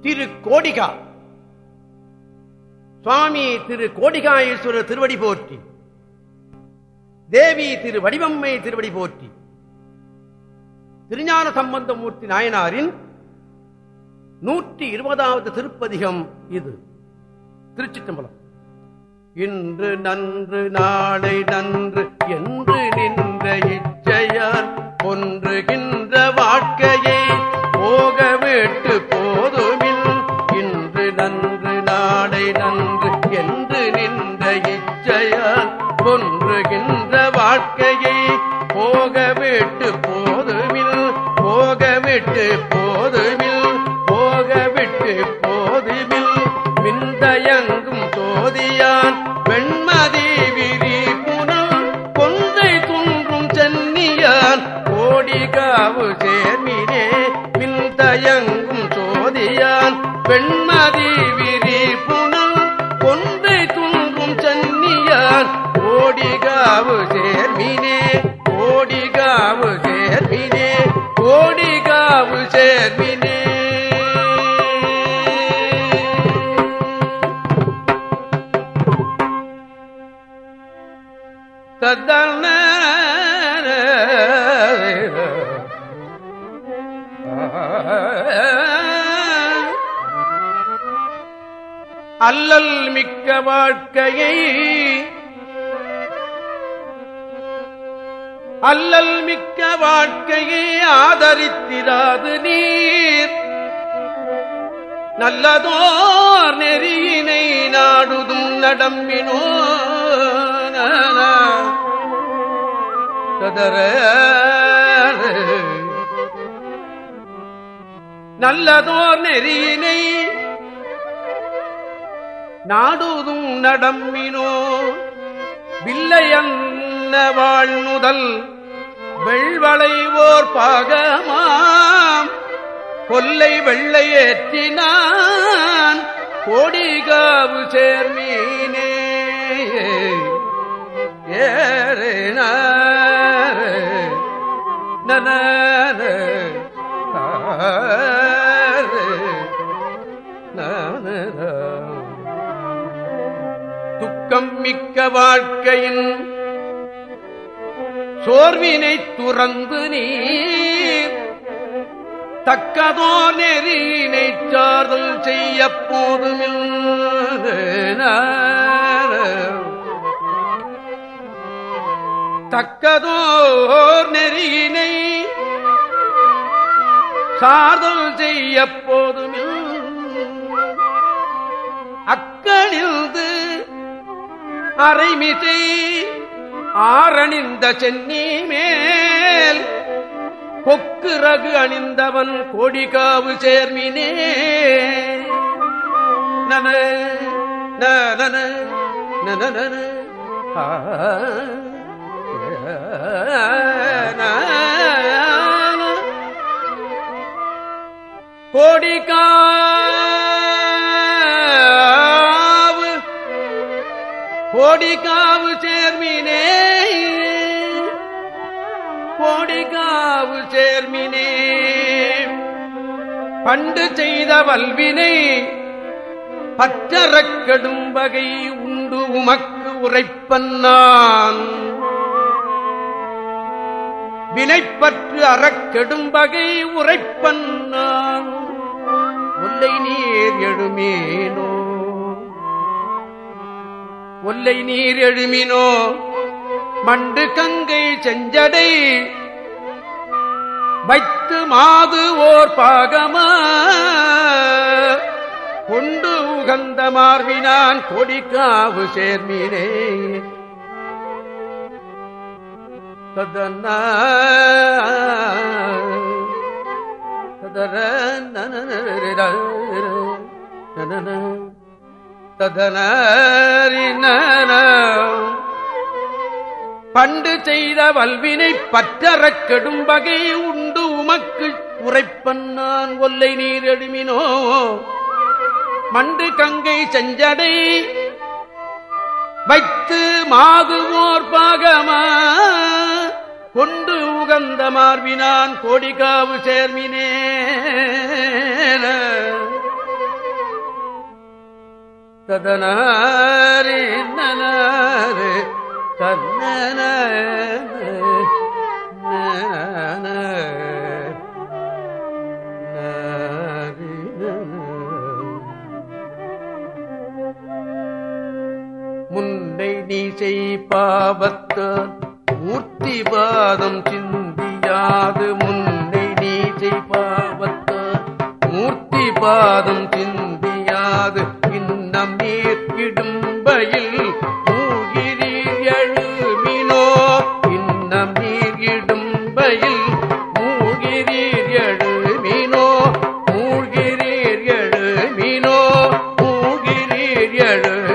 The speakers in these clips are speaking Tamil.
திரு கோடிகா சுவாமி திரு கோடிகாயேஸ்வரர் திருவடி போற்றி. தேவி திரு வடிவம்மை திருவடி போற்றி. திருஞான சம்பந்தமூர்த்தி நாயனாரின் நூற்றி இருபதாவது திருப்பதிகம் இது. திருச்சிற்றம்பலம். இன்று நன்று நாளை நன்று என்று நின்ற இச்சையால் ஒன்றுகின்ற கோடிகாவு சேர்மினே மின்தயங்கும் சோதியான் பெண்மதி விரி புனல் கொன்றை துன்றும் சென்னியான் கோடிகாவு சேர்மினே கோடிகாவு சேர்மினே கோடிகாவு சேர்மினே தத்தன அல்லல் மிக்க வாழ்க்கையை அல்லல் மிக்க வாழ்க்கையை ஆதரித்திராது நீர். நல்லதோர் நெறியினை நாடுதும் நடம்பினோ கதற நல்லதோர் நெறியினை நாடுதும் நடம்பினோ வில்லையன்ன வாழ்நுதல் வெள்வளைவோர் பாகமாம். கொல்லை வெள்ளை ஏற்றினான் கோடிகாவு சேர்மீனே. ஏறின நன துக்கம் மிக்க வாழ்க்கையின் சோர்வினை துறந்து நீர். தக்கதோ நெறியினை சார்தல் செய்ய போதுமில். தக்கதோர் நெறியினை சார்தல் செய்ய போதுமில். அக்கணில்து அரைமிசை ஆரணிந்த சென்னி மேல் கொக்கு ரகு அணிந்தவன் கோடிகாவு சேர்மினே. நன நன நன கோடிகா கோடிக்காவு சேர்மினே. கோடிக்காவு சேர்மினே. பண்டு செய்த வல்வினை பற்றறக்கடும் வகை உண்டு உமக்கு உரைப்பன்னான் வினைப்பற்று அறக்கெடும் வகை உரைப்பன்னான் நான். நீர் எழுமேனோ. ஒல்லை நீர் எழுமினோ மண்டு கங்கை செஞ்சடை வைத்து மாது ஓர் பாகமா கொண்டு உகந்த மார்பினான் கொடிக்காவு சேர்மீனே ததன ததர நன ததன பண்டு செய்த வல்வினை பற்றறக் கெடும் வகை உண்டு உமக்கு. உரைப்பன் நான் ஒல்லை நீர் எழுமினோ. மண்டு கங்கை செஞ்சடை வைத்து மாதுவோர் பாகமா. கொண்டு உகந்த மார்பினான் கோடிகாவு சேர்மினே ததனாரி நனாரு தன்ன முன்னை நீ செய் செய்பாவத்த மூர்த்தி பாதம் சிந்தியாது. முன்னை நீ செய் செய்பாவத்த மூர்த்தி பாதம் சிந்தியாது. இடும்பையில் மூகிரி எழுமினோ? இன்னம் நீர் இடும்பையில் மூகிரீர் எழுமினோ? மூழ்கிறீர் எழுமினோ? மூழ்கிறீர் எழு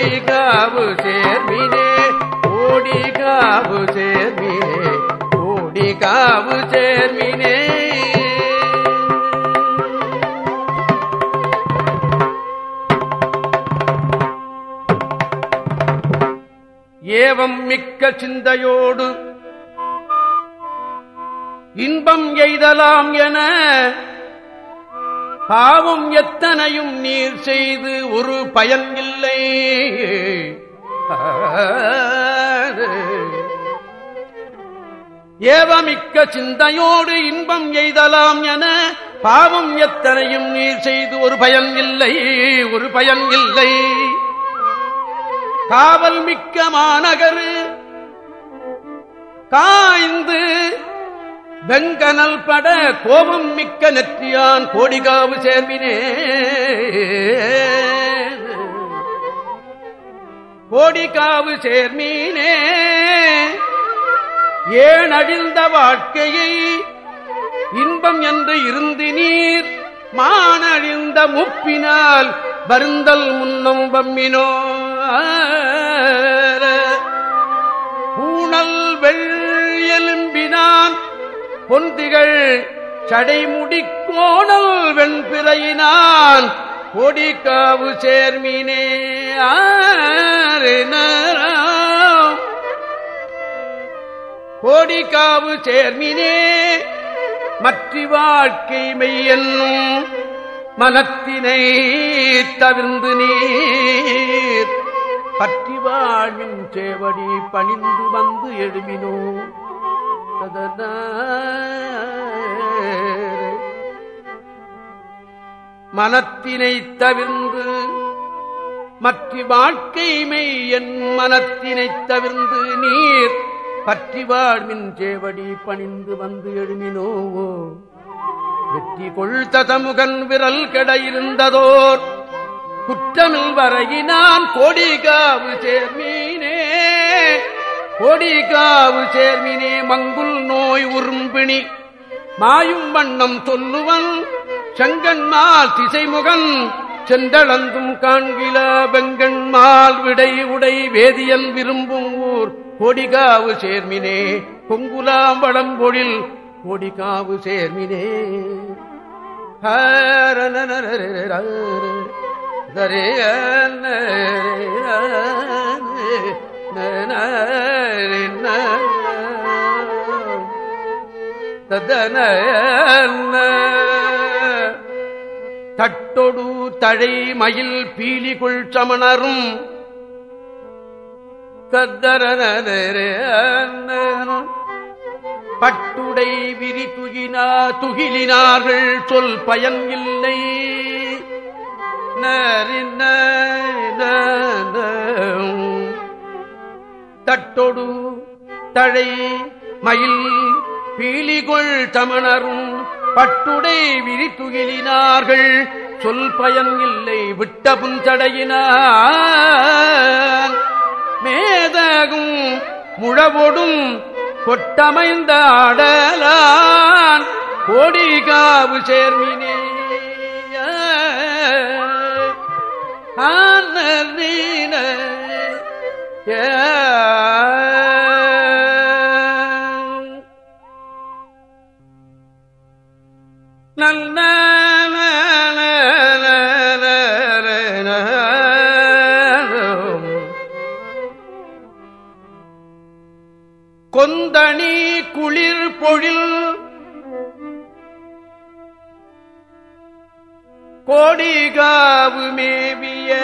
ஓடி காவு சேர்மினே ஓடி காவு சேர்மினே ஓடி காவு சேர்மினே. ஏவம் மிக்க சிந்தையோடு இன்பம் எய்தலாம் என பாவம் எத்தனையும் நீர் செய்து ஒரு பயன் இல்லை. ஏவமிக்க சிந்தையோடு இன்பம் எய்தலாம் என பாவம் எத்தனையும் நீர் செய்து ஒரு பயன் இல்லை ஒரு பயன் இல்லை. காவல் மிக்க மாநகரு காய்ந்து வெங்கனல் பட கோபம் மிக்க நெற்றியான் கோடிகாவு சேர்மினே கோடிகாவு சேர்மீனே. ஏன் அழிந்த வாழ்க்கையை இன்பம் என்று இருந்து நீர் மானழிந்த முப்பினால் வருந்தல் முன்னம் பம்மினோ பொந்திகள் சடைமுடி கோணல் வெண்பிறையினான் கொடிக்காவு சேர்மீனே கோடிக்காவு சேர்மினே மற்ற வாழ்க்கை மெய்யென்னும் மனத்தினை தவிர்ந்து நீர். பற்றி வாழ்வின் சேவடி பணிந்து வந்து எழுமினோம் மனத்தினை தவிர்ந்து மற்ற வாழ்க்கைமை என் மனத்தினை தவிர்ந்து நீர் பற்றி வாழ்மின் சேவடி பணிந்து வந்து எழுமினோவோ வெற்றி கொள் ததமுகன் விரல் கெடையிருந்ததோர். குற்றமில் வரையினான் கோடிகாவு சேர்மீனே. கோடிகாவு சேர்மினே மங்குல் நோய் உரும்பிணி மாயும் வண்ணம் சொல்லுவன் செங்கன்மால் திசைமுகன் சென்றளந்தும் காண்கில வெங்கன்மால் விடை உடை வேதியன் விரும்பும் ஊர். கொடிகாவு சேர்மினே பொங்குலாம் வளம்பொழில் கொடிகாவு சேர்மினே. ஹரே ததன தட்டொடு தழை மயில் பீலிகுள் சமணரும். பட்டுடை விரி துகினா துகிலினார்கள் சொல் பயன் இல்லை. தட்டொடு தழை மயில் பீலிகொள் தமணரும் பட்டுடை விரித்துகிலினார்கள் சொல் பயன் இல்லை விட்ட புஞ்சடையினார் மேதகும் முழவொடும் கொட்டமைந்த ஆடலான் கோடிகாவு சேர்மினே நல்ல கொந்தணி குளிர் பொழில். கோடிகாவு மேவிய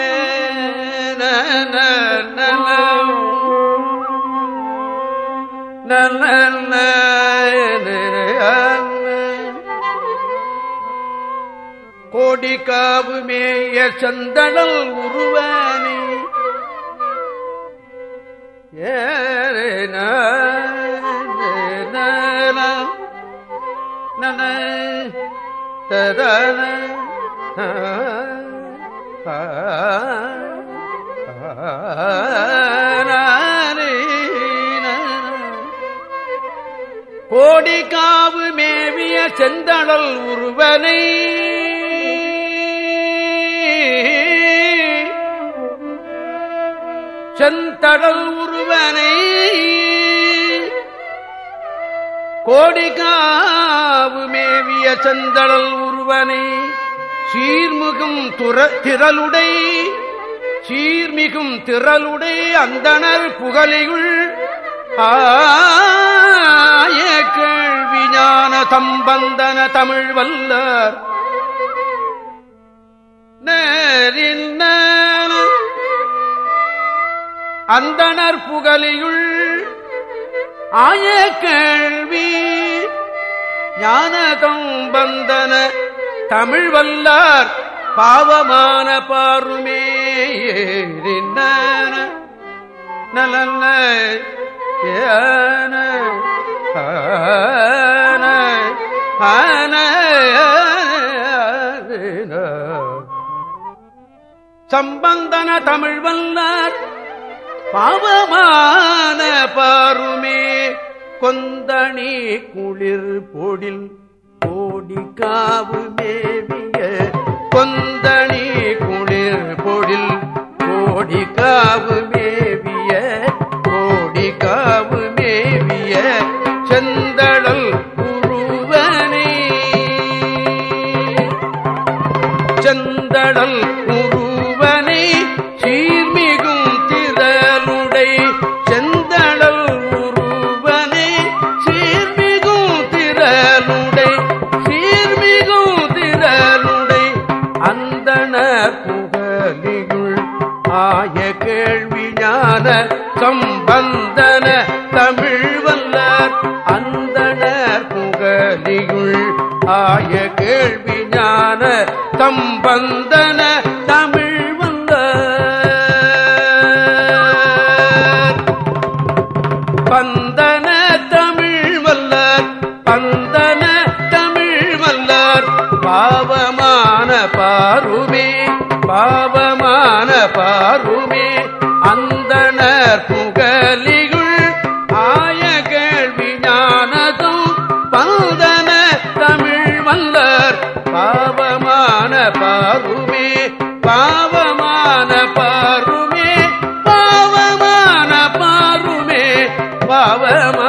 கோடிகாவு மேய சந்தனல் உருவானே. ஏன நன ததன கோடிக்காவு மேவிய செந்தழல் உருவனை செந்தடல் உருவனை கோடிகாவு மேவிய செந்தடல் உருவனை சீர்முகம் துற திரளுடை சீர்மிகும் திரளுடை அந்தனர் புகழையுள் ஆய கேள்வி ஞான சம்பந்தன தமிழ்வல் அந்தனர் புகழியுள் ஆய கேள்வி. ஞானதம் வந்தன தமிழ் வல்லார் பாவமான பாருமே நலன ஏன ஆன சம்பந்தன தமிழ் வல்லார் பாவமான பாருமே கொந்தணி குளிர் பொடில் கோடி காவு மேவிய கொந்தணி குளிர் பொடில் பாருமே பாவமான பாருமே அந்தனர் புகலிகுள் ஆய கேள்வி ஞானதும் பந்தன தமிழ் வல்லர் பாவமான பாருமே பாவமான பாருமே பாவமான பாருமே பாவமான